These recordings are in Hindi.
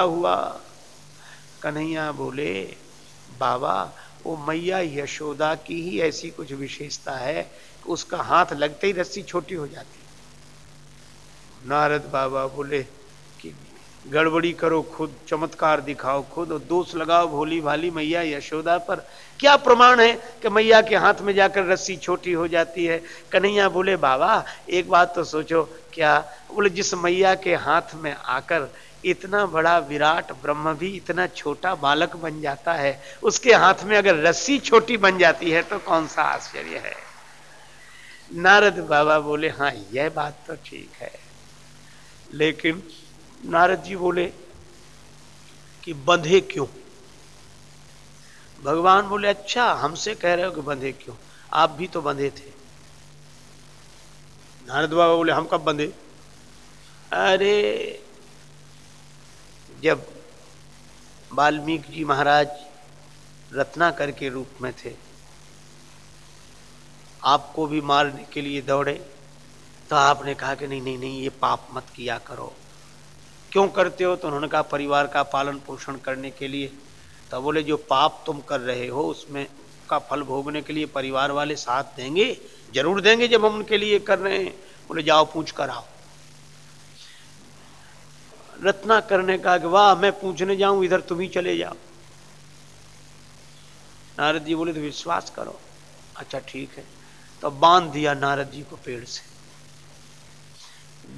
हुआ। कन्हैया बोले, बाबा, वो मैया यशोदा की ही ऐसी कुछ विशेषता है कि उसका हाथ लगते ही रस्सी छोटी हो जाती नारद बाबा बोले, कि गड़बड़ी करो खुद, चमत्कार दिखाओ खुद और दोष लगाओ भोली भाली मैया यशोदा पर। क्या प्रमाण है कि मैया के हाथ में जाकर रस्सी छोटी हो जाती है? कन्हैया बोले, बाबा, एक बात तो सोचो, क्या बोले, जिस मैया के हाथ में आकर इतना बड़ा विराट ब्रह्म भी, इतना छोटा बालक बन जाता है। उसके हाथ में अगर रस्सी छोटी बन जाती है तो कौन सा आश्चर्य है? नारद बाबा बोले हाँ यह बात तो ठीक है। लेकिन नारद जी बोले कि, बंधे क्यों? भगवान बोले अच्छा हमसे कह रहे हो कि बंधे क्यों? आप भी तो बंधे थे। नारद बाबा बोले, हम कब बंधे? अरे जब वाल्मीकि जी महाराज रत्नाकर के रूप में थे, आपको भी मारने के लिए दौड़े तो आपने कहा कि नहीं नहीं नहीं, ये पाप मत किया करो। क्यों करते हो? तो उन्होंने कहा, परिवार का पालन पोषण करने के लिए। तो बोले, जो पाप तुम कर रहे हो, उसमें का फल भोगने के लिए परिवार वाले साथ देंगे, ज़रूर देंगे जब हम उनके लिए कर रहे हैं। बोले, जाओ, पूछ कर आओ। रत्ना करने का कि वाह, मैं पूछने जाऊँ, इधर तुम ही चले जाओ। नारद जी बोले तो विश्वास करो। अच्छा ठीक है। तो बाँध दिया नारद जी को पेड़ से।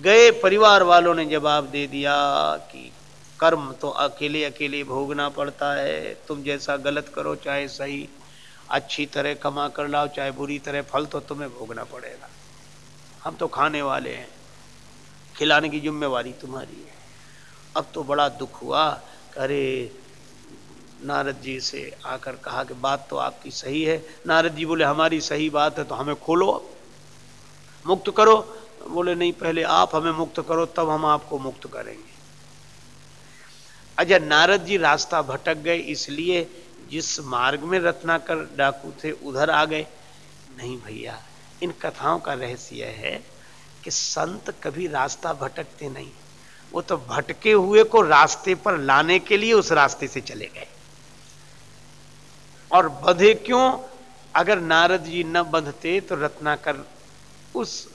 गए परिवार वालों ने जवाब दे दिया कि कर्म तो अकेले अकेले भोगना पड़ता है। तुम जैसा गलत करो, चाहे सही, अच्छी तरह कमा कर लाओ, चाहे बुरी तरह, फल तो तुम्हें भोगना पड़ेगा। हम तो खाने वाले हैं। खिलाने की जिम्मेवारी तुम्हारी है। अब तो बड़ा दुख हुआ अरे, नारद जी से आकर कहा कि बात तो आपकी सही है। नारद जी बोले, हमारी सही बात है तो हमें खोलो। मुक्त करो। बोले, नहीं, पहले आप हमें मुक्त करो, तब हम आपको मुक्त करेंगे। अच्छा नारद जी रास्ता भटक गए, इसलिए जिस मार्ग में रत्नाकर डाकू थे, उधर आ गए। नहीं भैया, इन कथाओं का रहस्य है कि संत कभी रास्ता भटकते नहीं। वो तो भटके हुए को रास्ते पर लाने के लिए उस रास्ते से चले गए। और बधे क्यों? अगर नारद जी न बंधते तो रत्नाकर उस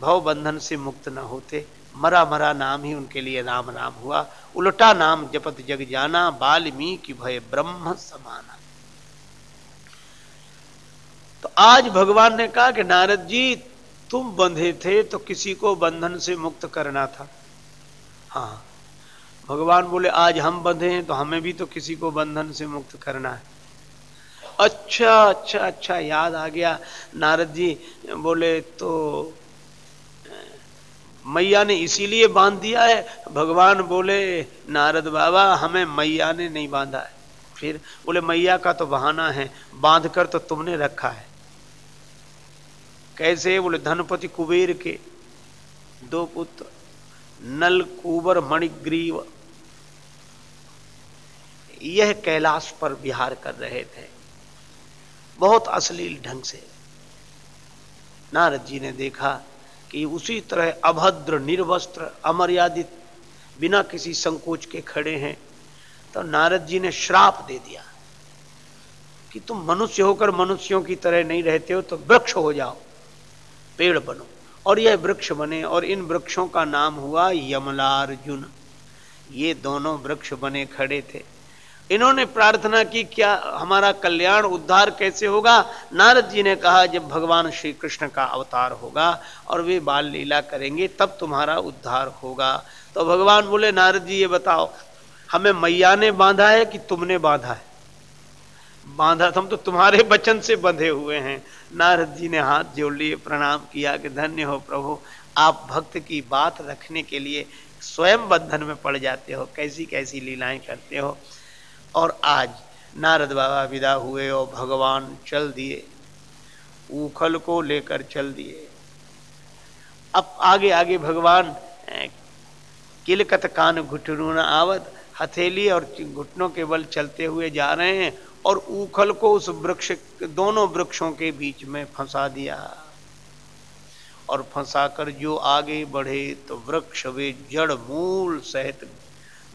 भव बंधन से मुक्त न होते। मरा मरा नाम ही उनके लिए राम राम हुआ। उल्टा नाम जपत जग जाना बाल्मीकि भय ब्रह्म समाना। तो आज भगवान ने कहा कि नारद जी, तुम बंधे थे तो किसी को बंधन से मुक्त करना था। हाँ। भगवान बोले, आज हम बंधे हैं तो हमें भी तो किसी को बंधन से मुक्त करना है। अच्छा अच्छा अच्छा याद आ गया। नारद जी बोले तो मैया ने इसीलिए बाँध दिया है। भगवान बोले, नारद बाबा, हमें मैया ने नहीं बांधा है। फिर बोले, मैया का तो बहाना है बाँध कर तो तुमने रखा है। कैसे? बोले, धनपति कुबेर के दो पुत्र नल कुबर मणिग्रीव। यह कैलाश पर विहार कर रहे थे। बहुत अश्लील ढंग से। नारद जी ने देखा कि उसी तरह अभद्र, निर्वस्त्र, अमर्यादित, बिना किसी संकोच के खड़े हैं तो नारद जी ने श्राप दे दिया कि तुम मनुष्य होकर मनुष्यों की तरह नहीं रहते हो तो वृक्ष हो जाओ, पेड़ बनो। और यह वृक्ष बने, और इन वृक्षों का नाम हुआ यमलार्जुन। ये दोनों वृक्ष बने खड़े थे। इन्होंने प्रार्थना की, क्या हमारा कल्याण उद्धार कैसे होगा? नारद जी ने कहा, जब भगवान श्री कृष्ण का अवतार होगा और वे बाल लीला करेंगे, तब तुम्हारा उद्धार होगा। तो भगवान बोले, नारद जी, ये बताओ, हमें मैया ने बांधा है कि तुमने बांधा है? बांधा हम तो तुम्हारे वचन से बंधे हुए हैं। नारद जी ने हाथ जोड़ लिए, प्रणाम किया कि धन्य हो प्रभु। आप भक्त की बात रखने के लिए स्वयं बंधन में पड़ जाते हो कैसी कैसी लीलाएँ करते हो। और आज नारद बाबा विदा हुए और भगवान चल दिए, उखल को लेकर चल दिए। अब आगे आगे भगवान किलकत कान घुटरू आवत, हथेली और घुटनों के बल चलते हुए जा रहे हैं। और उखल को उस वृक्ष, दोनों वृक्षों के बीच में फंसा दिया। और फंसाकर जो आगे बढ़े तो वृक्ष वे जड़ मूल सहित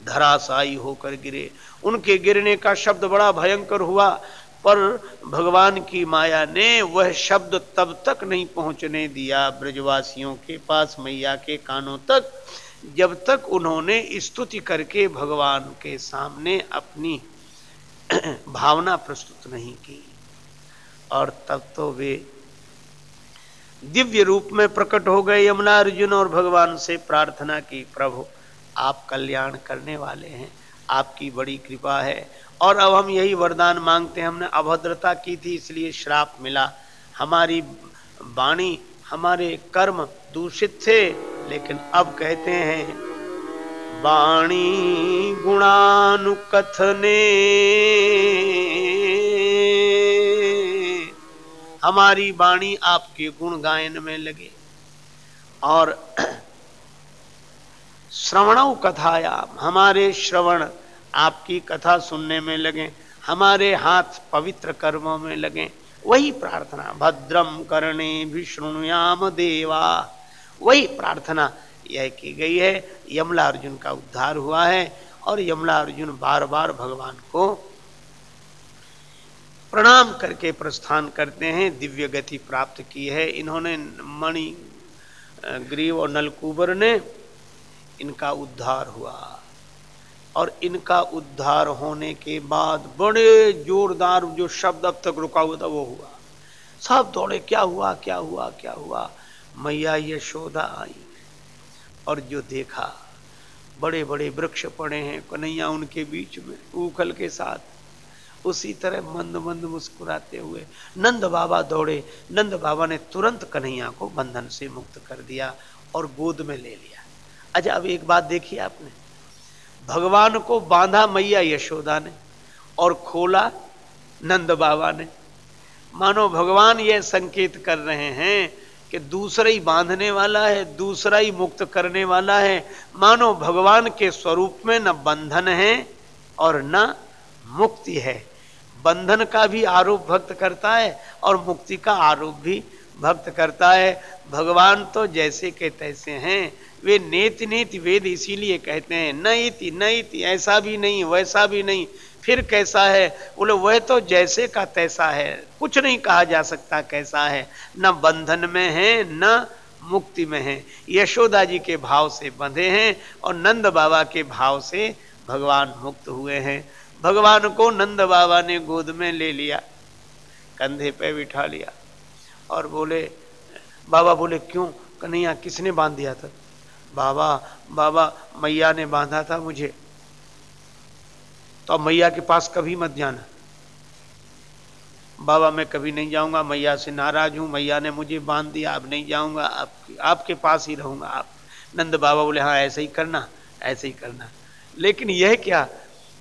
धराशायी होकर गिरे। उनके गिरने का शब्द बड़ा भयंकर हुआ, पर भगवान की माया ने वह शब्द तब तक नहीं पहुँचने दिया ब्रजवासियों के पास, मैया के कानों तक, जब तक उन्होंने स्तुति करके भगवान के सामने अपनी भावना प्रस्तुत नहीं की। और तब तो वे दिव्य रूप में प्रकट हो गए। यमुना अर्जुन और भगवान से प्रार्थना की, प्रभु, आप कल्याण करने वाले हैं। आपकी बड़ी कृपा है। और अब हम यही वरदान मांगते हैं। हमने अभद्रता की थी, इसलिए श्राप मिला। हमारी वाणी हमारे कर्म दूषित थे, लेकिन अब कहते हैं वाणी गुणानुकथने हमारी वाणी आपके गुण गायन में लगे और श्रवण कथाया हमारे श्रवण आपकी कथा सुनने में लगे हमारे हाथ पवित्र कर्मों में लगे वही प्रार्थना भद्रम करणे विष्णुयाम देवा वही प्रार्थना यह की गई है। यमला अर्जुन का उद्धार हुआ है और यमला अर्जुन बार बार भगवान को प्रणाम करके प्रस्थान करते हैं। दिव्य गति प्राप्त की है। इन्होंने मणि ग्रीव और नलकुबर ने इनका उद्धार हुआ। और इनका उद्धार होने के बाद बड़े जोरदार जो शब्द अब तक रुका हुआ था, वो हुआ। सब दौड़े, क्या हुआ क्या हुआ क्या हुआ? मैया यशोदा आई। और जो देखा बड़े बड़े वृक्ष पड़े हैं कन्हैया उनके बीच में उखल के साथ। उसी तरह मंद मंद मुस्कुराते हुए नंद बाबा दौड़े। नंद बाबा ने तुरंत कन्हैया को बंधन से मुक्त कर दिया और गोद में ले लिया। अच्छा अब एक बात देखी आपने? भगवान को बांधा मैया यशोदा ने और खोला नंद बाबा ने। मानो भगवान यह संकेत कर रहे हैं कि दूसरा ही बांधने वाला है, दूसरा ही मुक्त करने वाला है। मानो भगवान के स्वरूप में न बंधन है और न मुक्ति है। बंधन का भी आरोप भक्त करता है और मुक्ति का आरोप भी भक्त करता है। भगवान तो जैसे के तैसे हैं। वे नेत नेत वेद इसीलिए कहते हैं न इति न इति ऐसा भी नहीं, वैसा भी नहीं। फिर कैसा है? बोले, वह तो जैसे का तैसा है। कुछ नहीं कहा जा सकता कैसा है। न बंधन में है, न मुक्ति में है। यशोदा जी के भाव से बंधे हैं और नंद बाबा के भाव से भगवान मुक्त हुए हैं। भगवान को नंद बाबा ने गोद में ले लिया, कंधे पे बिठा लिया और बोले, बाबा बोले, क्यों? कन्हैया, किसने बाँध दिया था? बाबा बाबा, मैया ने बांधा था मुझे। तो मैया के पास कभी मत जाना। बाबा मैं कभी नहीं जाऊँगा मैया से नाराज़ हूँ मैया ने मुझे बाँध दिया अब नहीं जाऊँगा आप, आपके पास ही रहूँगा आप। नंद बाबा बोले हाँ ऐसे ही करना ऐसे ही करना। लेकिन यह क्या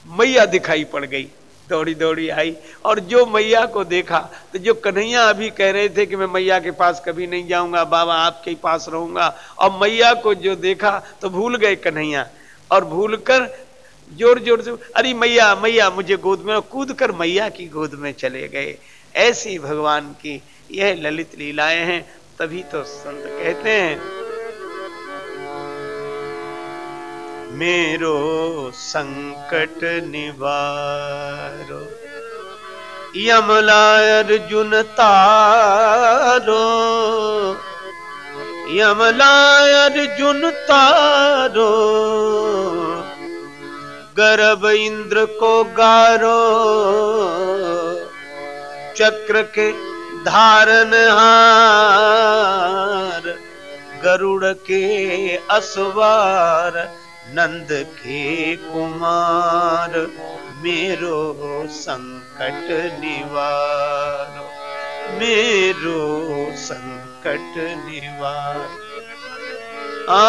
मैया दिखाई पड़ गई दौड़ी दौड़ी आई और जो मैया को देखा तो जो कन्हैया अभी कह रहे थे कि मैं मैया के पास कभी नहीं जाऊँगा बाबा आपके पास रहूँगा और मैया को जो देखा तो भूल गए कन्हैया और भूल कर ज़ोर ज़ोर से, अरे मैया मैया, मुझे गोद में कूद कर मैया की गोद में चले गए। ऐसी भगवान की यह ललित लीलाएँ हैं, तभी तो संत कहते हैं, मेरो संकट निवारो यमला अर्जुन तारो यमला अर्जुन तारो गर्भ इंद्र को गारो। चक्र के धारण हार, गरुड़ के असवार, नंद के कुमार, मेरो संकट निवार, मेरो संकट निवार। आ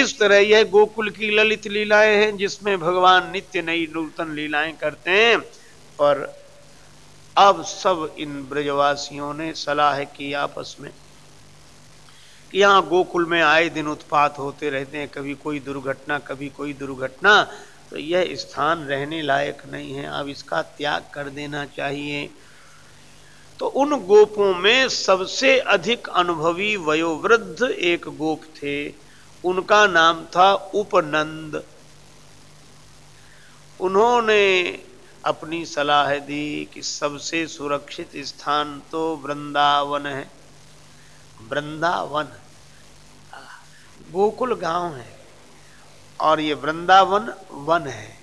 इस तरह यह गोकुल की ललित लीलाएँ हैं जिसमें भगवान नित्य नई नूतन लीलाएँ करते हैं। पर अब सब इन ब्रजवासियों ने सलाह की आपस में यहाँ गोकुल में आए दिन उत्पात होते रहते हैं, कभी कोई दुर्घटना, कभी कोई दुर्घटना तो यह स्थान रहने लायक नहीं है। अब इसका त्याग कर देना चाहिए। तो उन गोपों में सबसे अधिक अनुभवी वयोवृद्ध एक गोप थे। उनका नाम था उपनंद। उन्होंने अपनी सलाह दी कि सबसे सुरक्षित स्थान तो वृंदावन है। वृंदावन? गोकुल गाँव है। और ये वृंदावन वन है।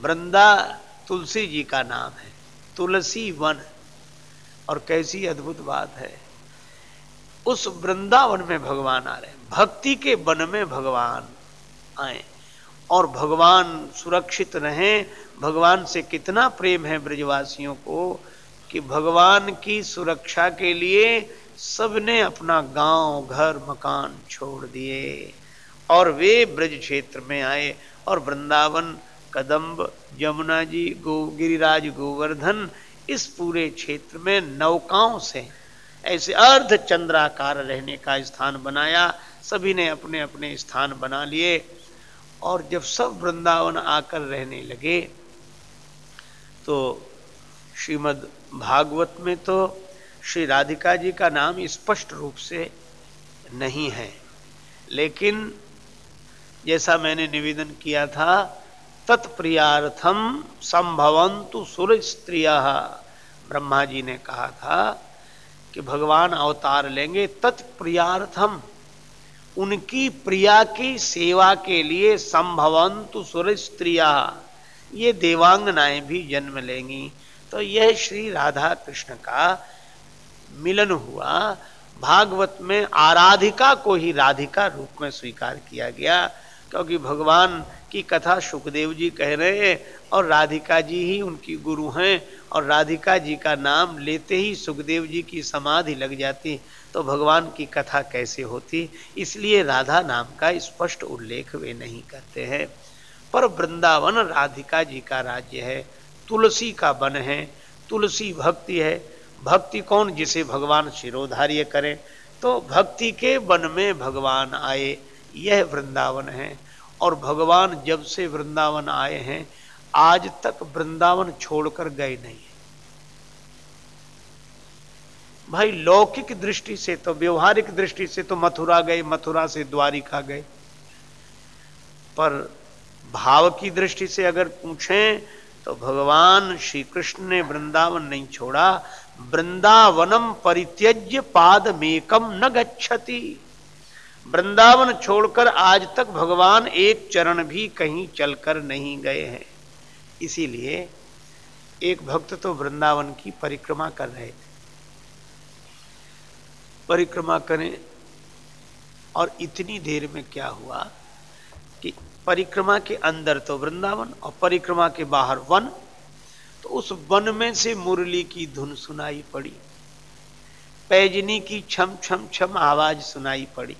वृंदा तुलसी जी का नाम है। तुलसी वन। और कैसी अद्भुत बात है। उस वृंदावन में भगवान आ रहे हैं। भक्ति के वन में भगवान आए और भगवान सुरक्षित रहें। भगवान से कितना प्रेम है ब्रजवासियों को कि भगवान की सुरक्षा के लिए सबने अपना गाँव, घर, मकान छोड़ दिए और वे ब्रज क्षेत्र में आए और वृंदावन, कदम्ब, यमुना जी, गो, गिरिराज गोवर्धन इस पूरे क्षेत्र में नौकाओं से ऐसे अर्ध चंद्राकार रहने का स्थान बनाया। सभी ने अपने अपने स्थान बना लिए और जब सब वृंदावन आकर रहने लगे तो श्रीमद भागवत में तो श्री राधिका जी का नाम स्पष्ट रूप से नहीं है। लेकिन जैसा मैंने निवेदन किया था तत्प्रियार्थम संभवंतु सुर स्त्रिय ब्रह्मा जी ने कहा था कि भगवान अवतार लेंगे तत्प्रियार्थम उनकी प्रिया की सेवा के लिए संभवंतु सुर स्त्रिया ये देवांगनाएँ भी जन्म लेंगी। तो यह श्री राधा कृष्ण का मिलन हुआ। भागवत में आराधिका को ही राधिका रूप में स्वीकार किया गया, क्योंकि भगवान की कथा सुखदेव जी कह रहे हैं और राधिका जी ही उनकी गुरु हैं और राधिका जी का नाम लेते ही सुखदेव जी की समाधि लग जाती। तो भगवान की कथा कैसे होती? इसलिए राधा नाम का स्पष्ट उल्लेख वे नहीं करते हैं। पर वृंदावन राधिका जी का राज्य है, तुलसी का वन है, तुलसी भक्ति है। भक्ति कौन जिसे भगवान शिरोधार्य करें? तो भक्ति के वन में भगवान आए, यह वृंदावन है। और भगवान जब से वृंदावन आए हैं, आज तक वृंदावन छोड़कर गए नहीं। भाई, लौकिक दृष्टि से तो व्यवहारिक दृष्टि से तो मथुरा गए, मथुरा से द्वारिका गए। पर भाव की दृष्टि से अगर पूछें तो भगवान श्री कृष्ण ने वृंदावन नहीं छोड़ा। वृंदावनम परित्यज्य पाद मेकम न गच्छति। वृंदावन छोड़कर आज तक भगवान एक चरण भी कहीं चलकर नहीं गए हैं। इसीलिए एक भक्त तो वृंदावन की परिक्रमा कर रहे थे। परिक्रमा करें। और इतनी देर में क्या हुआ कि परिक्रमा के अंदर तो वृंदावन और परिक्रमा के बाहर वन तो उस वन में से मुरली की धुन सुनाई पड़ी। पैजनी की छम छम छम आवाज़ सुनाई पड़ी।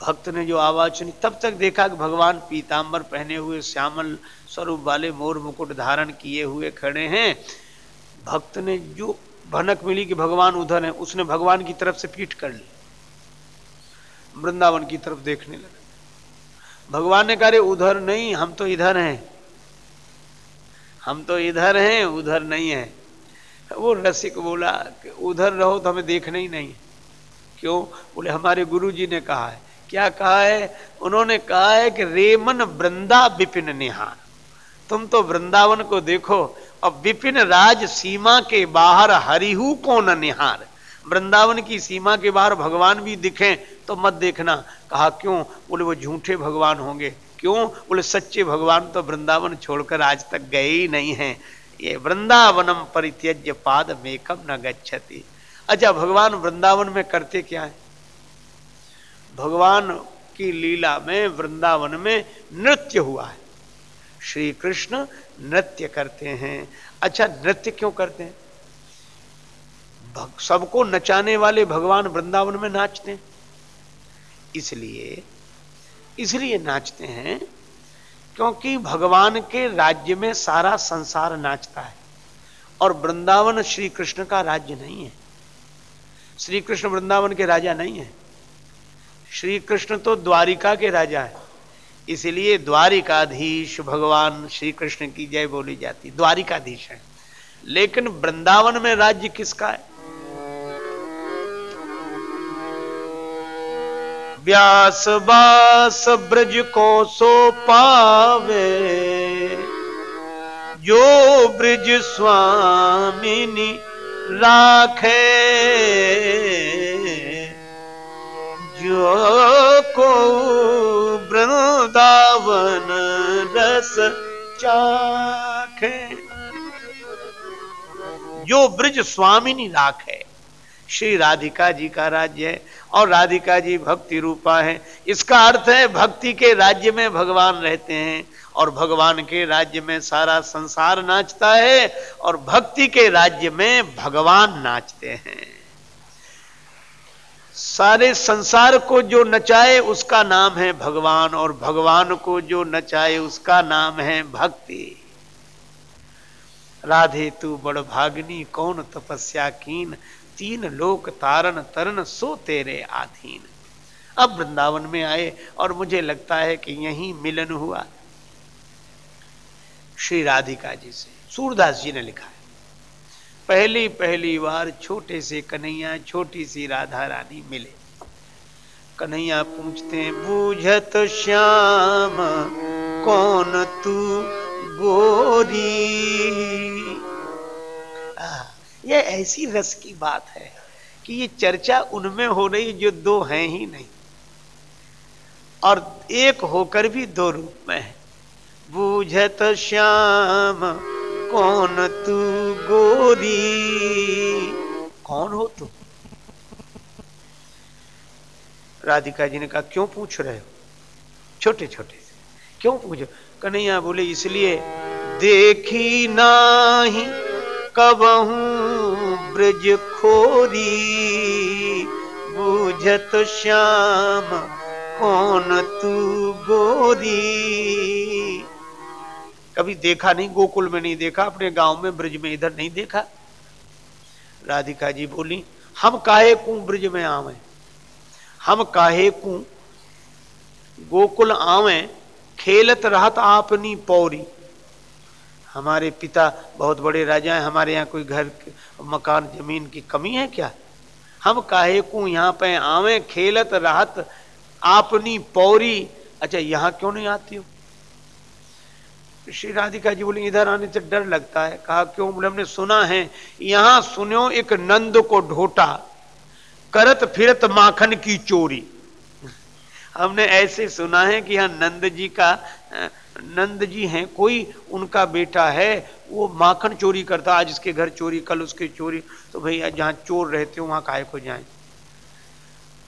भक्त ने जो आवाज़ सुनी, तब तक देखा कि भगवान पीताम्बर पहने हुए श्यामल स्वरूप वाले मोर मुकुट धारण किए हुए खड़े हैं। भक्त ने जो भनक मिली कि भगवान उधर है, उसने भगवान की तरफ़ से पीठ कर ली। वृंदावन की तरफ़ देखने लगा। भगवान ने कहा उधर नहीं, हम तो इधर हैं। हम तो इधर हैं, उधर नहीं है। वो रसिक बोला कि, उधर रहो तो हमें देखना ही नहीं। क्यों? बोले, हमारे गुरु जी ने कहा है। क्या कहा है? उन्होंने कहा है कि, रेमन वृंदा विपिन निहार तुम तो वृंदावन को देखो और विपिन राज सीमा के बाहर हरिहू को न निहार? वृंदावन की सीमा के बाहर भगवान भी दिखें तो मत देखना। कहा, क्यों? बोले, वो झूठे भगवान होंगे। क्यों? बोले, सच्चे भगवान तो वृंदावन छोड़कर आज तक गए ही नहीं हैं। ये वृंदावनम परित्यज्य पाद मेकम न गच्छति। अच्छा भगवान वृंदावन में करते क्या है? भगवान की लीला में, वृंदावन में नृत्य हुआ है। श्री कृष्ण नृत्य करते हैं। अच्छा नृत्य क्यों करते हैं? सबको नचाने वाले भगवान वृंदावन में नाचते हैं। इसलिए इसलिए नाचते हैं क्योंकि भगवान के राज्य में सारा संसार नाचता है और वृंदावन श्री कृष्ण का राज्य नहीं है। श्री कृष्ण वृंदावन के राजा नहीं है। श्री कृष्ण तो द्वारिका के राजा है। इसलिए द्वारिकाधीश भगवान श्री कृष्ण की जय बोली जाती द्वारिकाधीश है। लेकिन वृंदावन में राज्य किसका है? व्यास बास ब्रज को सो पावे, जो ब्रज स्वामिनी राखे। को वृंदावन रस चाखे। जो ब्रज स्वामिनी राख है। श्री राधिका जी का राज्य है और राधिका जी भक्ति रूपा है। इसका अर्थ है भक्ति के राज्य में भगवान रहते हैं और भगवान के राज्य में सारा संसार नाचता है और भक्ति के राज्य में भगवान नाचते हैं। सारे संसार को जो नचाए उसका नाम है भगवान और भगवान को जो नचाए उसका नाम है भक्ति। राधे तू बड़ भागनी, कौन तपस्या कीन? तीन लोक तारण तरन सो तेरे आधीन। अब वृंदावन में आए और मुझे लगता है कि यही मिलन हुआ। श्री राधिका जी से, सूरदास जी ने लिखा है। पहली पहली बार छोटे से कन्हैया, छोटी सी राधा रानी मिले। कन्हैया पूछते बूझत श्याम, कौन तू गोरी? ये ऐसी रस की बात है कि ये चर्चा उनमें हो रही जो दो हैं ही नहीं। और एक होकर भी दो रूप में है। बूझत श्याम कौन तू गोरी? कौन हो तू? राधिका जी ने कहा क्यों पूछ रहे हो? छोटे छोटे से। क्यों पूछो? कन्हैया बोले इसलिए देखी नाही कबहू ब्रज खोरी बुझत श्याम कौन तू गोरी? कभी देखा नहीं, गोकुल में नहीं देखा, अपने गाँव में ब्रज में इधर नहीं देखा। राधिका जी बोली, हम काहे कु ब्रज में आवे? हम काहे कु? गोकुल आवे, खेलत रहत आपनी पौरी। हमारे पिता बहुत बड़े राजा हैं, हमारे यहाँ कोई घर, मकान, ज़मीन की कमी है क्या? हम काहे को यहाँ पे आवे, खेलत राहत आपनी पौरी? अच्छा यहाँ क्यों नहीं आती हो? श्री राधिका जी बोली, इधर आने से डर लगता है। कहा, क्यों? बोले, हमने सुना है, यहाँ सुनो एक नंद को ढोटा, करत फिरत माखन की चोरी। हमने ऐसे सुना है कि यहाँ नंद जी का नंद जी हैं, कोई उनका बेटा है, वो माखन चोरी करता, आज इसके घर चोरी, कल उसके चोरी। तो भैया, जहाँ चोर रहते हो, वहाँ काय को जाए?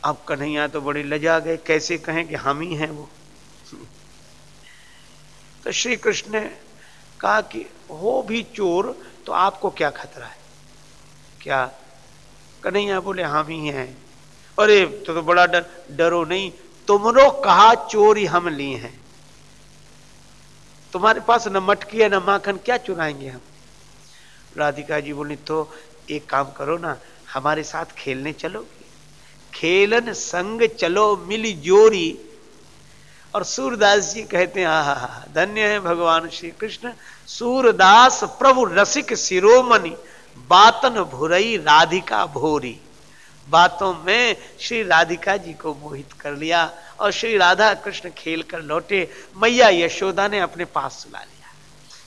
अब कन्हैया तो बड़े लजा गए। कैसे कहें कि हम ही हैं वो? तो श्री कृष्ण ने कहा कि हो भी चोर तो आपको क्या खतरा है? क्या? कन्हैया बोले हम ही हैं। अरे तो, तो बड़ा डर डरो नहीं। तुमरो कहा चोरी हम लिए हैं। तुम्हारे पास न मटकी है न माखन क्या चुराएँगे हम? राधिका जी बोली तो एक काम करो ना हमारे साथ खेलने चलोगे। खेलन संग चलो मिली जोरी। और सूरदास जी कहते हैं हा धन्य है भगवान श्री कृष्ण सूरदास प्रभु रसिक शिरोमणि, बातन भुरई राधिका भोरी। बातों में श्री राधिका जी को मोहित कर लिया और श्री राधा कृष्ण खेल कर लौटे। मैया यशोदा ने अपने पास सुला लिया।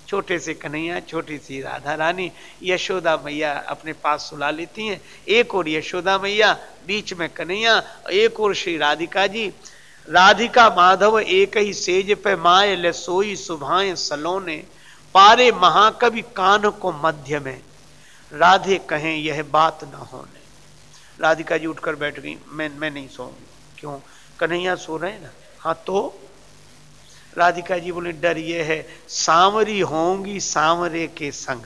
छोटे से कन्हैया, छोटी सी राधा रानी, यशोदा मैया अपने पास सुला लेती हैं। एक और यशोदा मैया, बीच में कन्हैया, एक और श्री राधिका जी। राधिका माधव एक ही सेज पे माए ले सोई सुभाए सलोने, पारे महाकवि कान को मध्य में। राधे कहें, यह बात न होने। राधिका जी उठकर बैठ गई। मैं मैं नहीं सोऊँगी। क्यों? कन्हैया सो रहे ना? हाँ तो? राधिका जी बोले, डर ये है, सांवरी होंगी सांवरे के संग।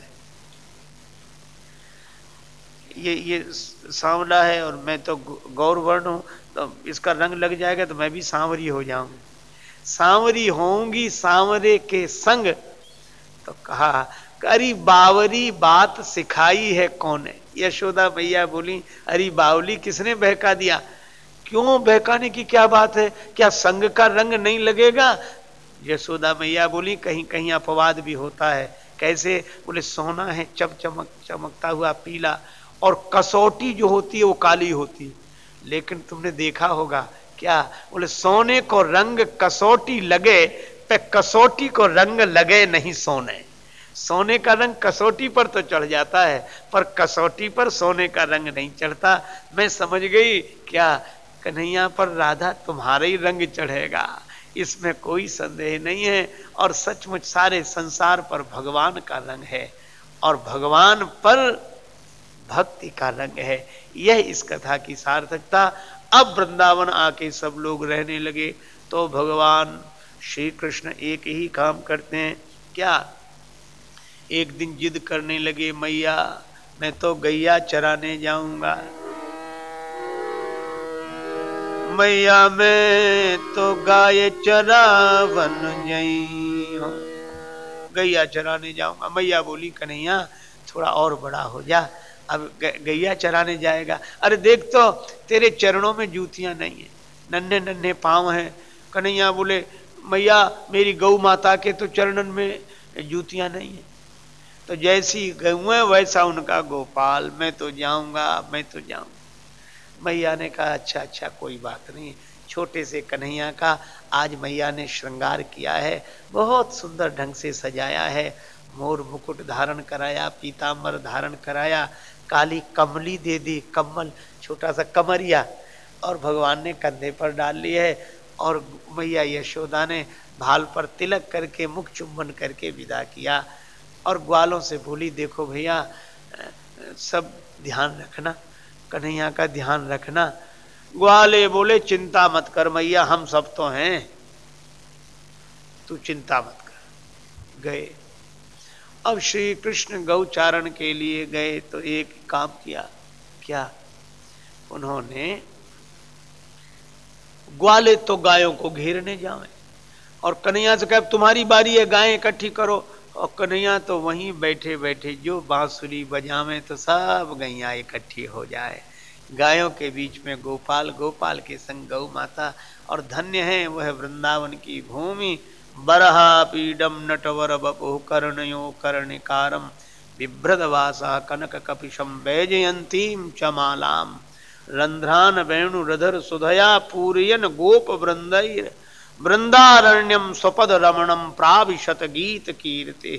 ये ये सांवला है और मैं तो गौर वर्ण हूँ। तो इसका रंग लग जाएगा तो मैं भी सांवरी हो जाऊँगी। सांवरी होंगी सांवरे के संग। तो कहा, अरे बावरी बात सिखाई है कौन? है यशोदा भैया बोली, अरे बावली किसने बहका दिया? क्यों बहकाने की क्या बात है? क्या संग का रंग नहीं लगेगा? यशोदा मैया बोली, कहीं कहीं अपवाद भी होता है। कैसे? बोले, सोना है चम चमक चमकता हुआ पीला और कसौटी जो होती है वो काली होती है। लेकिन तुमने देखा होगा, क्या बोले सोने को रंग कसौटी लगे, पे कसौटी को रंग लगे नहीं सोने। सोने का रंग कसौटी पर तो चढ़ जाता है, पर कसौटी पर सोने का रंग नहीं चढ़ता। मैं समझ गई, क्या कन्हैया पर राधा तुम्हारा ही रंग चढ़ेगा? इसमें कोई संदेह नहीं है, और सचमुच सारे संसार पर भगवान का रंग है, और भगवान पर भक्ति का रंग है। यह इस कथा की सार्थकता। अब वृंदावन आके सब लोग रहने लगे तो भगवान श्री कृष्ण एक ही काम करते हैं। क्या? एक दिन जिद करने लगे, मैया, मैं तो गैया चराने जाऊँगा। मैया, मैं तो गाय चरावन जई गैया चराने जाऊँगा। मैया बोली, कन्हैया, थोड़ा और बड़ा हो जा। अब गैया चराने जाएगा। अरे देख तो तेरे चरणों में जूतियाँ नहीं है। नन्हे नन्हे पाँव हैं। कन्हैया बोले, मैया, मेरी गौ माता के तो चरणन में जूतियाँ नहीं है। तो जैसी गऊ है, वैसा उनका गोपाल। मैं तो जाऊँगा, मैं तो जाऊँगा। मैया ने कहा अच्छा अच्छा कोई बात नहीं। छोटे से कन्हैया का आज मैया ने श्रृंगार किया है। बहुत सुंदर ढंग से सजाया है। मोर मुकुट धारण कराया पीताम्बर धारण कराया। काली कमली दे दी, कमल, छोटा सा कमरिया, और भगवान ने कंधे पर डाल लिया है, और मैया यशोदा ने भाल पर तिलक करके, मुख चुम्बन करके विदा किया। और ग्वालों से बोली, देखो भैया, सब ध्यान रखना, कन्हैया का ध्यान रखना। ग्वाले बोले, चिंता मत कर मैया, हम सब तो हैं। तू चिंता मत कर। गए। अब श्री कृष्ण गौचारण के लिए गए तो एक काम किया। क्या? उन्होंने ग्वाले तो गायों को घेरने जावे और कन्हैया से कह तुम्हारी बारी है, गाय इकट्ठी करो। और कन्हैया तो वहीं बैठे बैठे जो बांसुरी बजावे तो सब गैया इकट्ठी हो जाए। गायों के बीच में गोपाल गोपाल के संग गौ माता और धन्य है, वह वृंदावन की भूमि बरहा पीडम नटवर बपु कर्णयो कर्णिकारम बिभ्रदवासा कनक कपिशम वैजयंतीम चमालाम रंध्रान वेणु रधर सुधया पूरयन वृंदारण्यम स्वपद रमणम प्राविशत गीत कीर्ति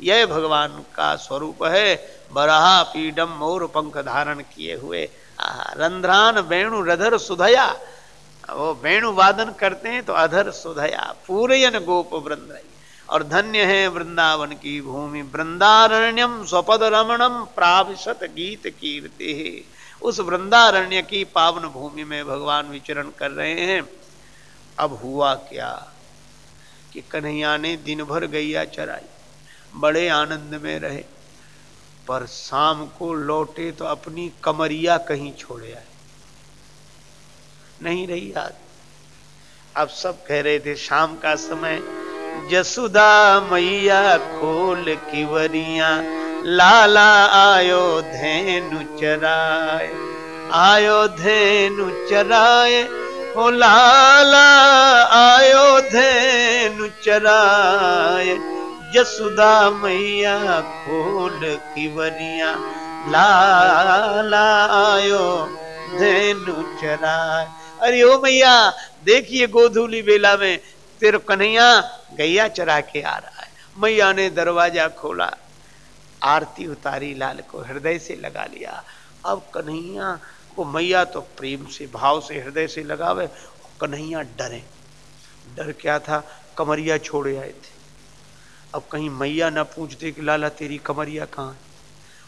यह भगवान का स्वरूप है बरहा पीडम मोर पंख धारण किए हुए। रंध्रान वेणु रधर सुधया वो वेणु वादन करते हैं तो अधर सुधया, पूरयन गोप वृंद। और धन्य है वृंदावन की भूमि। वृंदारण्यम स्वपद रमणम प्राविशत गीत कीर्ति। उस वृंदारण्य की पावन भूमि में भगवान विचरण कर रहे हैं। अब हुआ क्या? कि कन्हैया ने दिन भर गैया चराई, बड़े आनंद में रहे। पर शाम को लौटे तो अपनी कमरिया कहीं छोड़े आए। नहीं रही याद। अब सब कह रहे थे, शाम का समय, जसुदा मैया खोल किवरिया, लाला आयो धेनु चराए, आयो धेनु चराए हो लाला आयो धेनु चराए, जसुदा मैया खोल किवरिया, लाला आयो धेनु चराए। अरे ओ मैया, देखिए गोधूली बेला में तेरे कन्हैया गैया चरा के आ रहा है। मैया ने दरवाज़ा खोला, आरती उतारी, लाल को हृदय से लगा लिया। अब कन्हैया को मैया तो प्रेम से, भाव से हृदय से लगावे कन्हैया डरे। डर क्या था? कमरिया छोड़े आए थे। अब कहीं मैया ना पूछते कि, लाला, तेरी कमरिया कहाँ है?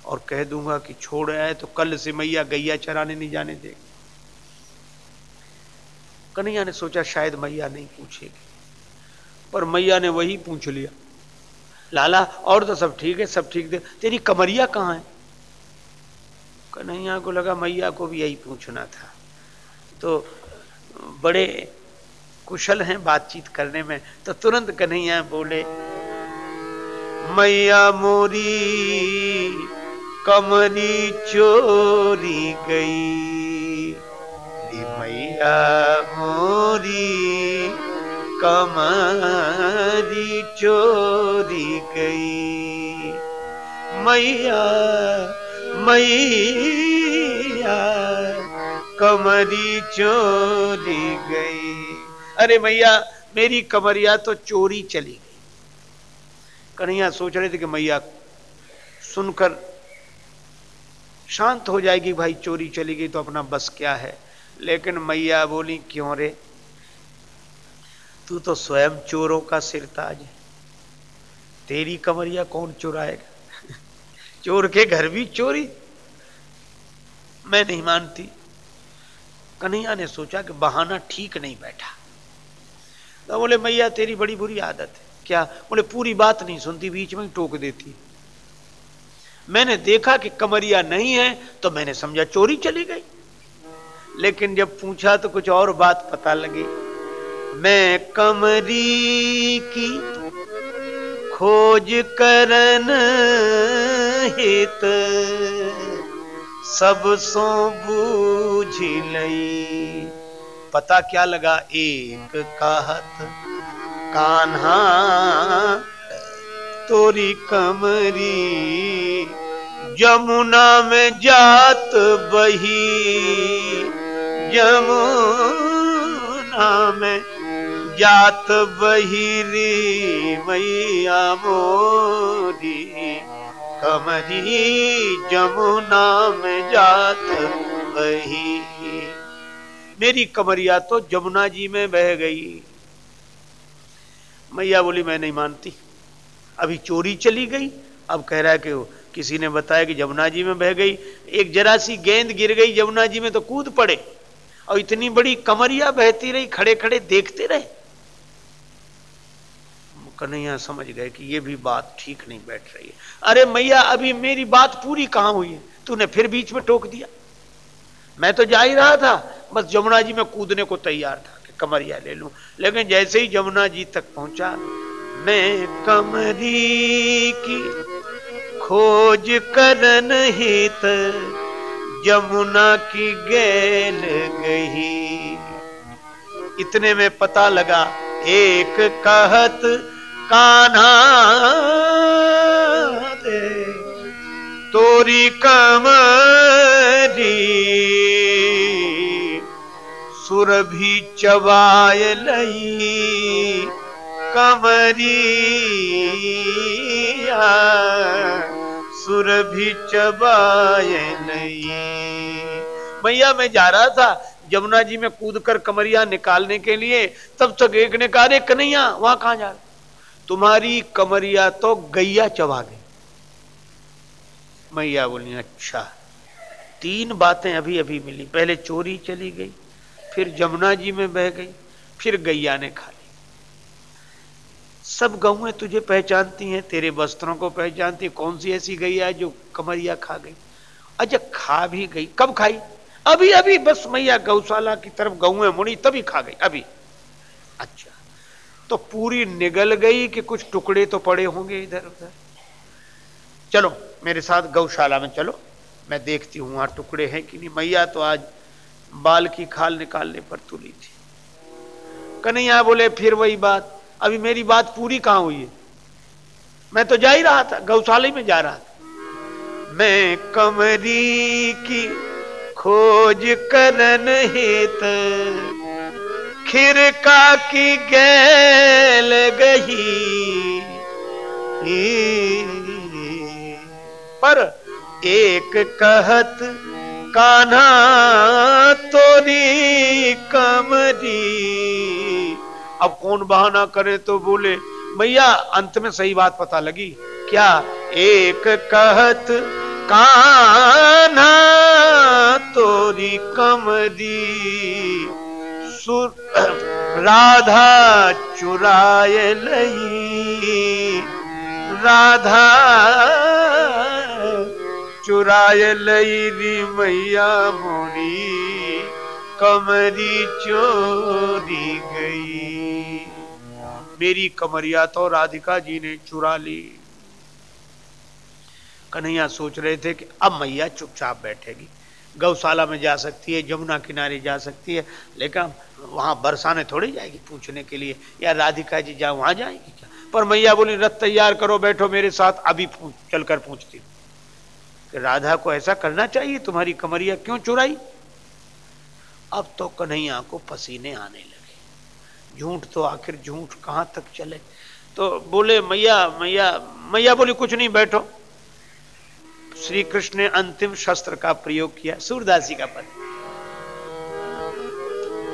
और कह दूँगा कि, छोड़ आए तो कल से मैया गैया चराने नहीं जाने देगी। कन्हैया ने सोचा शायद मैया नहीं पूछेगी। पर मैया ने वही पूछ लिया, लाला, और तो सब ठीक है, सब ठीक दे तेरी कमरिया कहाँ है? कन्हैया को लगा मैया को भी यही पूछना था। तो बड़े कुशल हैं बातचीत करने में तो तुरंत कन्हैया बोले, मैया मोरी कमरी चोरी गई। मोरी, कमरी चोरी गई मैया मैया, कमरी चोरी गई। अरे मैया, मेरी कमरिया तो चोरी चली गई। कन्हैया सोच रहे थे कि मैया सुनकर शांत हो जाएगी, भाई चोरी चली गई तो अपना बस क्या है? लेकिन मैया बोली, क्यों रे? तू तो स्वयं चोरों का सिरताज है। तेरी कमरिया कौन चुराएगा? चोर के घर भी चोरी। मैं नहीं मानती। कन्हैया ने सोचा कि बहाना ठीक नहीं बैठा। तो बोले, मैया, तेरी बड़ी बुरी आदत है। क्या? बोले, पूरी बात नहीं सुनती, बीच में टोक देती मैंने देखा कि कमरिया नहीं है तो मैंने समझा चोरी चली गई। लेकिन जब पूछा तो कुछ और बात पता लगी। मैं कमरी की खोज करन हित सब सो बूझ लई। पता क्या लगा? एक कहत, कान्हा, तोरी कमरी जमुना में जात बही। जमुना में जात बहिरी मैया मोरी। कमरी जमुना में जात बही मेरी कमरिया तो जमुना जी में बह गई। मैया बोली, मैं नहीं मानती। अभी चोरी चली गई। अब कह रहा है कि किसी ने बताया कि जमुना जी में बह गई। एक जरा सी गेंद गिर गई जमुना जी में तो कूद पड़े। और इतनी बड़ी कमरिया बहती रही खड़े खड़े देखते रहे। कन्हैया समझ गए कि ये भी बात ठीक नहीं बैठ रही है। अरे मैया, अभी मेरी बात पूरी कहाँ हुई है? तूने फिर बीच में टोक दिया। मैं तो जा ही रहा था, बस जमुना जी में कूदने को तैयार था कि कमरिया ले लू। लेकिन जैसे ही जमुना जी तक पहुँचा, मैं कमरी की खोज करन हित जमुना की गेल गई इतने में पता लगा, एक कहत कान्हा दे। तोरी कमरी, सुर भी चबाय लई कमरिया सुरभि चबाए नहीं। भैया, मैं जा रहा था जमुना जी में कूदकर कमरिया निकालने के लिए, तब तक एक ने कहा कन्हैया, वहाँ कहा जा रहे तुम्हारी कमरिया तो गैया चबा गई। मैया बोली अच्छा तीन बातें अभी अभी मिली। पहले चोरी चली गई, फिर जमुना जी में बह गई, फिर गैया ने खा सब गौएँ तुझे पहचानती हैं, तेरे वस्त्रों को पहचानती कौन सी ऐसी गैया है जो कमरिया खा गई? अच्छा खा भी गई। कब खाई? अभी अभी, बस मैया गौशाला की तरफ़ गौएँ मुड़ी, तभी खा गई, अभी। अच्छा तो पूरी निगल गई कि कुछ टुकड़े तो पड़े होंगे इधर उधर? चलो, मेरे साथ गौशाला में चलो। मैं देखती हूँ वहाँ टुकड़े हैं कि नहीं। मैया तो आज बाल की खाल निकालने पर तुली थी। कन्हैया बोले, फिर वही बात। अभी मेरी बात पूरी कहाँ हुई है? मैं तो जा ही रहा था, गौशाला में जा रहा था। मैं कमरी की खोज करन हेत खिरका की गैल गही। पर एक कहत, कान्हा तोरी कमरी। अब कौन बहाना करे तो बोले मैया अंत में सही बात पता लगी। क्या एक कहत कान्हा तोरी कमरी सुर राधा चुराए लई राधा चुराए लई री मैया मोरी कमरी चोरी गई। मेरी कमरिया तो राधिका जी ने चुरा ली। कन्हैया सोच रहे थे कि अब मैया चुपचाप बैठेगी। गौशाला में जा सकती है जमुना किनारे जा सकती है, लेकिन वहाँ बरसाने थोड़ी जाएगी पूछने के लिए। या राधिका जी जा, वहाँ जाएगी क्या? पर मैया बोली, रथ तैयार करो, बैठो मेरे साथ, अभी चलकर पूछती कि राधा को ऐसा करना चाहिए, तुम्हारी कमरिया क्यों चुराई? अब तो कन्हैया को पसीने आने लगे झूठ तो आखिर झूठ कहाँ तक चले? तो बोले, मैया मैया मैया बोली, कुछ नहीं, बैठो। श्री कृष्ण ने अंतिम शस्त्र का प्रयोग किया, सूरदासी का पद।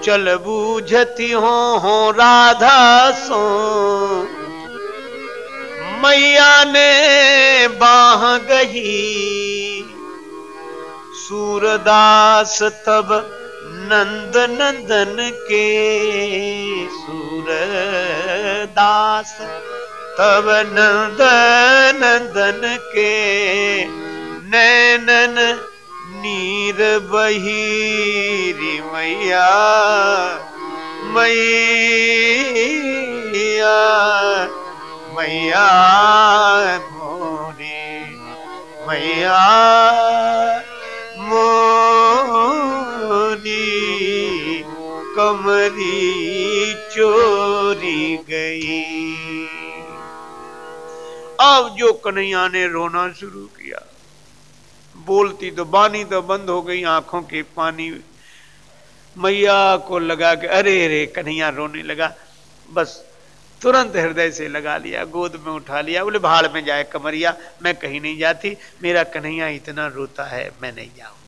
चल बूझती हो हो राधा सो मैया ने बाह गही, सूरदास तब नंद नंदन के सूरदास, तब नंद नंदन के नैनन नीर बहीरी मैया मैया मैया मोरी मैया मोरी। कमरी चोरी गई। अब जो कन्हैया ने रोना शुरू किया, बोलती तो बानी तो बंद हो गई आँखों के पानी। मैया को लगा के अरे अरे कन्हैया रोने लगा। बस तुरंत हृदय से लगा लिया, गोद में उठा लिया, बोले, भाड़ में जाए कमरिया, मैं कहीं नहीं जाती, मेरा कन्हैया इतना रोता है, मैं नहीं कहीं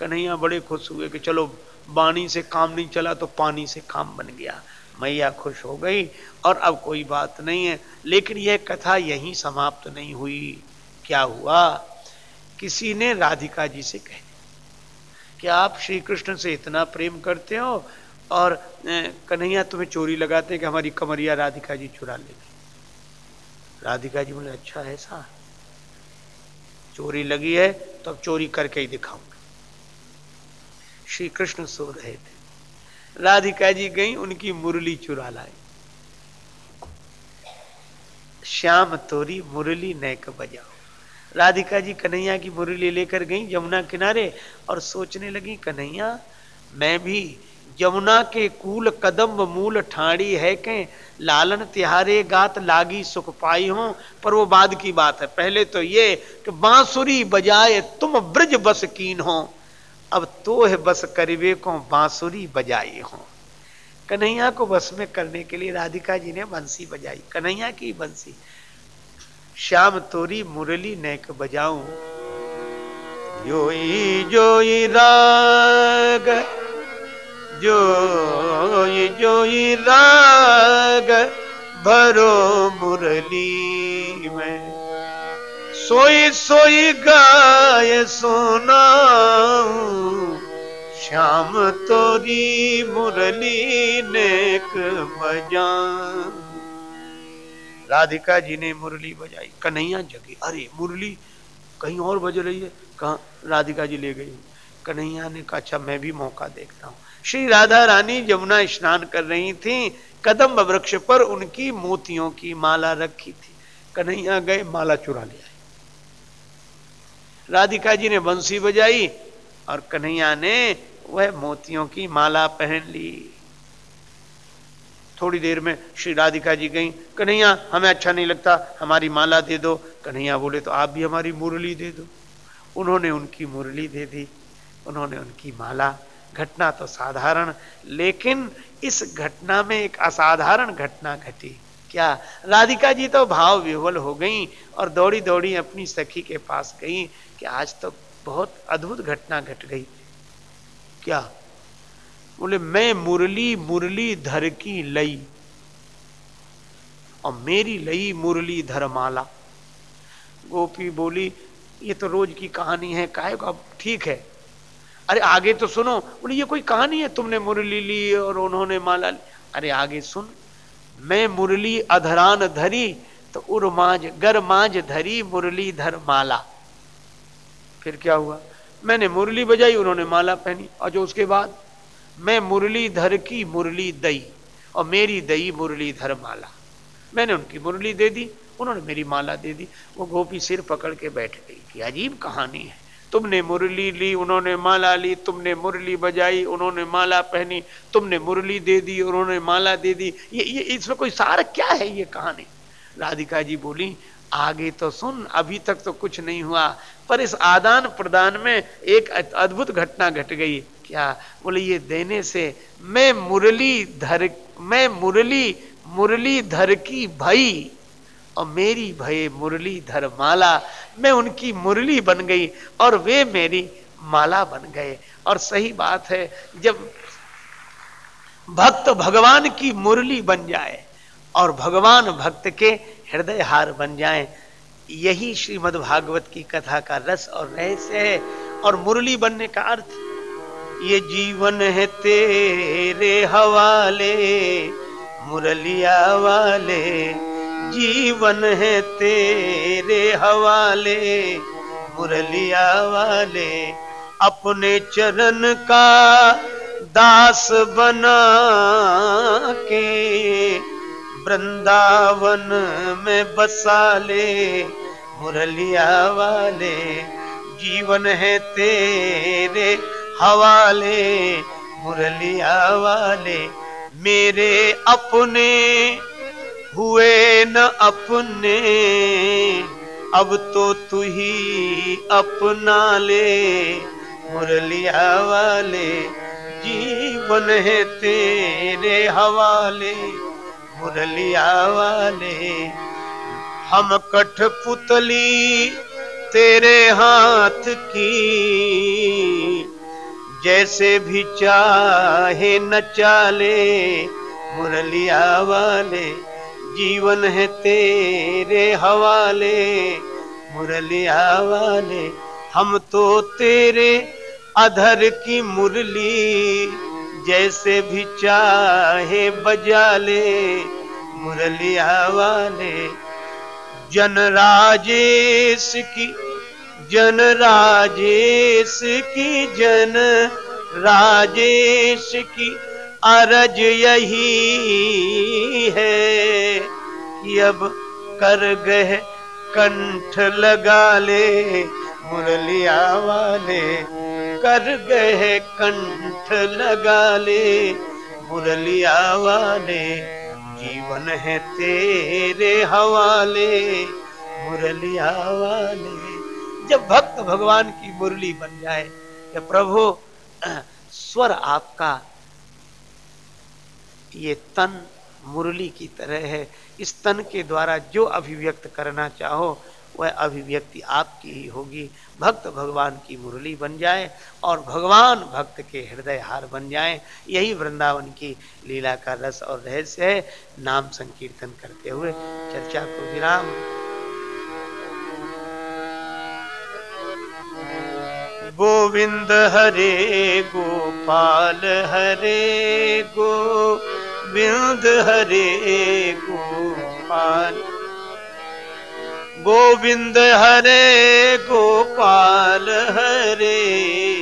कन्हैया बड़े खुश हुए कि चलो बाणी से काम नहीं चला तो पानी से काम बन गया। मैया खुश हो गई और अब कोई बात नहीं है। लेकिन यह कथा यहीं समाप्त नहीं हुई। क्या हुआ? किसी ने राधिका जी से कह कि आप श्री कृष्ण से इतना प्रेम करते हो और कन्हैया तुम्हें चोरी लगाते हैं कि हमारी कमरिया राधिका जी चुरा लेगी। राधिका जी बोले अच्छा ऐसा चोरी लगी है तो अब चोरी करके ही दिखाऊँगा श्री कृष्ण सो रहे थे। राधिका जी गई, उनकी मुरली चुरा लाई श्याम तोरी मुरली नैक बजाओ। राधिका जी कन्हैया की मुरली लेकर गई यमुना किनारे और सोचने लगी, कन्हैया, मैं भी यमुना के कूल कदम मूल ठाड़ी है के? लालन तिहारे गात लागी सुख पाई हो, पर वो बाद की बात है। पहले तो ये कि बांसुरी बजाए तुम ब्रज बस कीन हो। अब तो है बस करीबे को बांसुरी बजाई हो। कन्हैया को बस में करने के लिए राधिका जी ने बंसी बजाई। कन्हैया की बंसी, श्याम तोरी मुरली नेक बजाऊं। जोई जोई राग, जोई जोई राग, भरो मुरली में। सोई सोई गाय सोना श्याम तोरी मुरली नेक बजा राधिका जी ने मुरली बजाई, कन्हैया जगी। अरे, मुरली कहीं और बज रही है? कहा? राधिका जी ले गई। कन्हैया ने कहा अच्छा मैं भी मौका देखता हूँ। श्री राधा रानी जमुना स्नान कर रही थी। कदम वृक्ष पर उनकी मोतियों की माला रखी थी। कन्हैया गए, माला चुरा लिया। राधिका जी ने बंसी बजाई और कन्हैया ने वह मोतियों की माला पहन ली। थोड़ी देर में श्री राधिका जी गई। कन्हैया, हमें अच्छा नहीं लगता, हमारी माला दे दो। कन्हैया बोले तो आप भी हमारी मुरली दे दो। उन्होंने उनकी मुरली दे दी। उन्होंने उनकी माला। घटना तो साधारण, लेकिन इस घटना में एक असाधारण घटना घटी। क्या? राधिका जी तो भाव विह्वल हो गई और दौड़ी दौड़ी अपनी सखी के पास गई कि आज तो बहुत अद्भुत घटना घट गई। क्या? बोले, मैं मुरली मुरली धर की लई और मेरी लई मुरली धरमाला। गोपी बोली, ये तो रोज की कहानी है, काय अब ठीक है। अरे, आगे तो सुनो। बोले, ये कोई कहानी है तुमने मुरली ली और उन्होंने माला ली? अरे, आगे सुन। मैं मुरली अधरान धरी तो उर माज गर माज धरी मुरली धर माला। फिर क्या हुआ? मैंने मुरली बजाई, उन्होंने माला पहनी। और जो उसके बाद? मैं मुरली धर की मुरली दई, और मेरी दई मुरली धर माला। मैंने उनकी मुरली दे दी, उन्होंने मेरी माला दे दी। वो गोपी सिर पकड़ के बैठ गई कि अजीब कहानी है। तुमने मुरली ली, उन्होंने माला ली, तुमने मुरली बजाई, उन्होंने माला पहनी, तुमने मुरली दे दी, उन्होंने माला दे दी। ये ये, इसमें कोई सार क्या है ये कहानी? राधिका जी बोली, आगे तो सुन, अभी तक तो कुछ नहीं हुआ, पर इस आदान प्रदान में एक अद्भुत घटना घट गई। क्या? बोले, ये देने से मैं मुरली धर, मैं मुरली मुरली धर की भई। और मेरी भय मुरली धर माला मैं उनकी मुरली बन गई और वे मेरी माला बन गए। और सही बात है, जब भक्त भगवान की मुरली बन जाए और भगवान भक्त के हृदय हार बन जाए, यही श्रीमद् भागवत की कथा का रस और रहस्य है। और मुरली बनने का अर्थ, ये जीवन है तेरे हवाले, मुरलिया वाले जीवन है तेरे हवाले, मुरलिया वाले। अपने चरण का दास बना के, वृंदावन में बसा ले, मुरलिया वाले। जीवन है तेरे हवाले, मुरलिया वाले। मेरे अपने हुए न अपने, अब तो तू ही अपना ले। मुरलिया वाले, जीवन है तेरे हवाले। मुरलिया वाले, हम कठपुतली तेरे हाथ की। जैसे भी चाहे न चाले, मुरलिया वाले जीवन है तेरे हवाले मुरलिया वाले हम तो तेरे अधर की मुरली, जैसे भी चाहे बजा ले। मुरलिया वाले जन राजेश की, जन राजेश की, जन राजेश की। अरज यही है कि अब कर गए कंठ लगा ले, मुरलिया वाले। कर गए कंठ लगा ले, मुरलिया वाले। जीवन है तेरे हवाले, मुरलिया वाले। जब भक्त भगवान की मुरली बन जाए कि प्रभु, स्वर आपका ये तन मुरली की तरह है। इस तन के द्वारा जो अभिव्यक्त करना चाहो, वह अभिव्यक्ति आपकी ही होगी। भक्त भगवान की मुरली बन जाए और भगवान भक्त के हृदय हार बन जाए। यही वृंदावन की लीला का रस और रहस्य है। नाम संकीर्तन करते हुए चर्चा को विराम। गोविंद हरे, गोपाल हरे गोविंद हरे गोपाल। गोविंद हरे गोपाल हरे।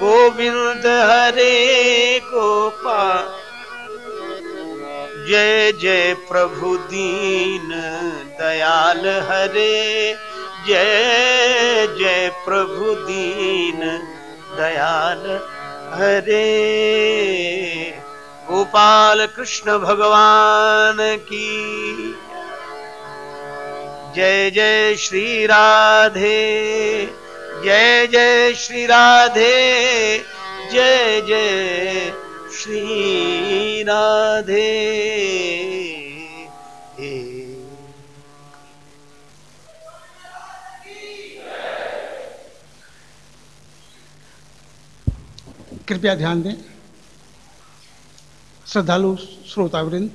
गोविंद हरे गोपाल। जय जय प्रभु दीन दयाल हरे। जय जय प्रभु दीन दयाल हरे। गोपाल कृष्ण भगवान की। जय जय श्री राधे, जय जय श्री राधे, जय जय श्री राधे। कृपया ध्यान दें। श्रद्धालु श्रोतावृंद,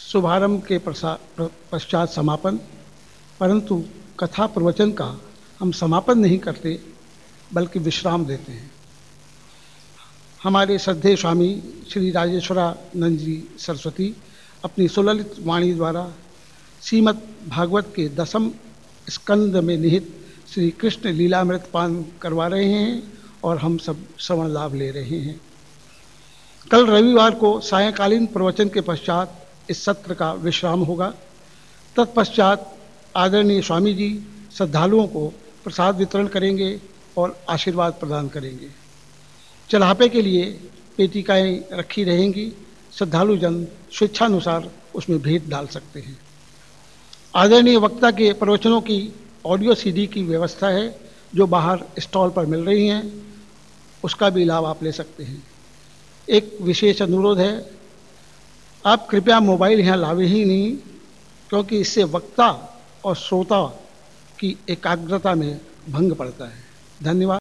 शुभारंभ के पश्चात समापन। परंतु कथा प्रवचन का हम समापन नहीं करते, बल्कि विश्राम देते हैं। हमारे श्रद्धे स्वामी श्री राजेश्वरानंद जी सरस्वती अपनी सुललित वाणी द्वारा श्रीमद भागवत के दसम स्कंद में निहित श्री कृष्ण लीलामृत पान करवा रहे हैं और हम सब श्रवण लाभ ले रहे हैं। कल रविवार को सायकालीन प्रवचन के पश्चात इस सत्र का विश्राम होगा। तत्पश्चात आदरणीय स्वामी जी श्रद्धालुओं को प्रसाद वितरण करेंगे और आशीर्वाद प्रदान करेंगे। चढ़ापे के लिए पेटिकाएँ रखी रहेंगी। श्रद्धालु जन स्वेच्छानुसार उसमें भेंट डाल सकते हैं। आदरणीय वक्ता के प्रवचनों की ऑडियो सीडी की व्यवस्था है, जो बाहर स्टॉल पर मिल रही हैं, उसका भी लाभ आप ले सकते हैं। एक विशेष अनुरोध है। आप कृपया मोबाइल यहाँ लावे ही नहीं, क्योंकि इससे वक्ता और श्रोता की एकाग्रता में भंग पड़ता है। धन्यवाद।